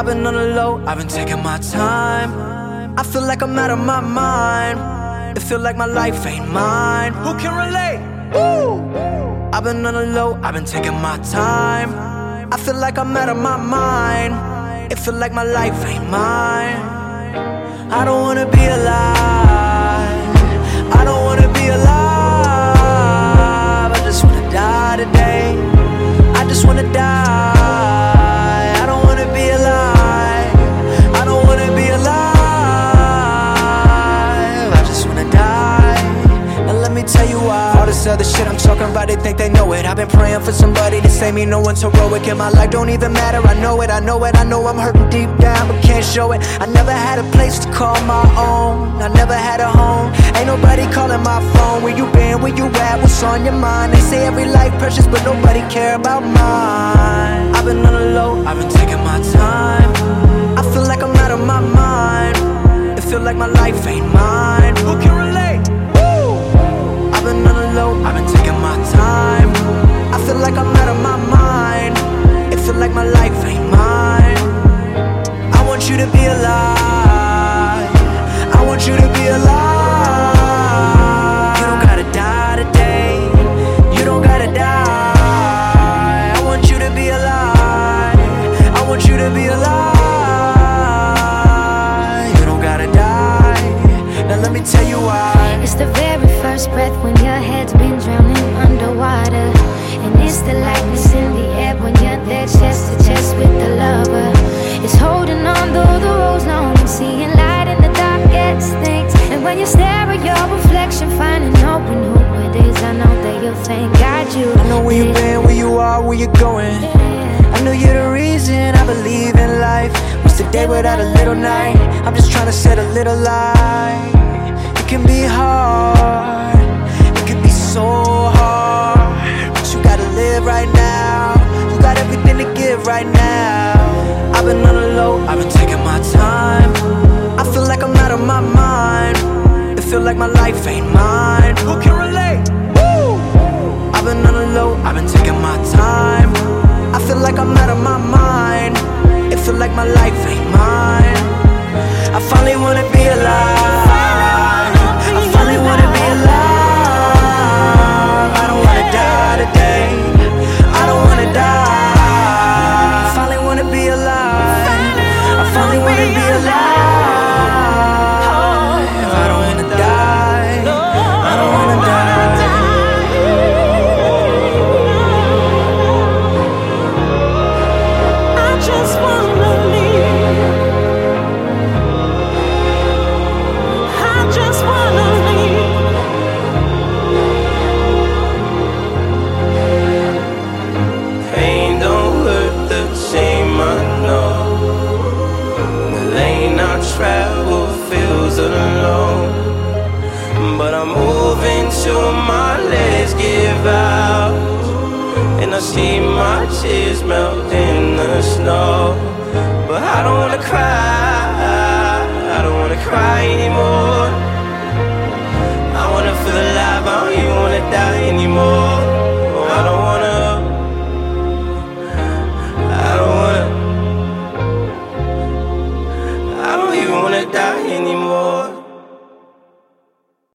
I've been on the low, I've been taking my time. I feel like I'm out of my mind. It feel like my life ain't mine. Who can relate? Woo! I've been on the low, I've been taking my time. I feel like I'm out of my mind. It feel like my life ain't mine. I don't wanna be alive. Alive. I just wanna die. Now let me tell you why. All this other shit I'm talking about, they think they know it. I've been praying for somebody to save me. No one's heroic in my life, don't even matter. I know it, I know it, I know I'm hurting deep down, but can't show it. I never had a place to call my own. I never had a home. Ain't nobody calling my phone. Where you been? Where you at? What's on your mind? They say every life precious, but nobody care about mine. I've been on the low, me tell you why. It's the very first breath when your head's been drowning underwater. And it's the lightness in the air when you're there chest to chest with the lover. It's holding on though the road's long and seeing light in the darkest things. And when you stare at your reflection, finding open who it is, I know that you'll thank God you. I know where you've been, where you are, where you're going. I know you're the reason I believe in life. What's the day without a little night? I'm just trying to set a little light. Can be hard, it can be so hard. But you gotta live right now. You got everything to give right now. I've been on the low, I've been taking my time. I feel like I'm out of my mind. It feel like my life ain't mine. Who can relate? Woo! I've been on the low, I've been taking my time. I feel like I'm out of my mind. It feel like my life ain't mine. I finally see my tears melt in the snow. But I don't wanna cry, I don't wanna cry anymore.